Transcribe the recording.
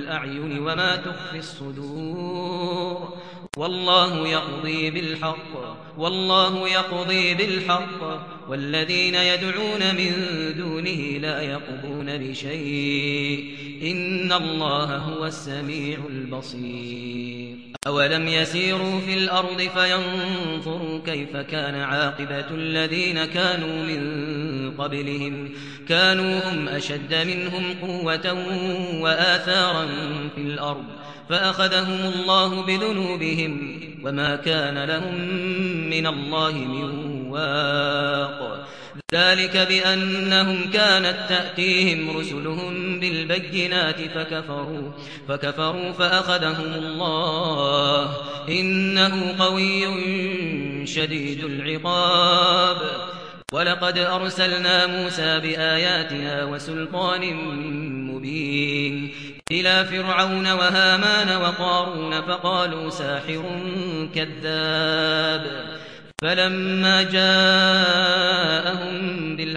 الأعين وما تخفي الصدور. والله يقضي بالحق والله يقضي بالحق. والذين يدعون من دونه لا يقضون بشيء. إن الله هو السميع البصير. أولم يسيروا في الأرض فينظروا كيف كان عاقبة الذين كانوا من قبلهم. كانوا هم أشد منهم قوة وآثارا في الأرض. فأخذهم الله بذنوبهم. وما كان لهم من الله من واق ذلك بأنهم كانت تأتيهم رسلهم بالبينات فكفروا فكفروا فأخذهم الله. إنه قوي شديد العقاب. ولقد أرسلنا موسى بآياتنا وسلطان مبين. إلى فرعون وهامان وقارون فقالوا ساحر كذاب. فلما جاءهم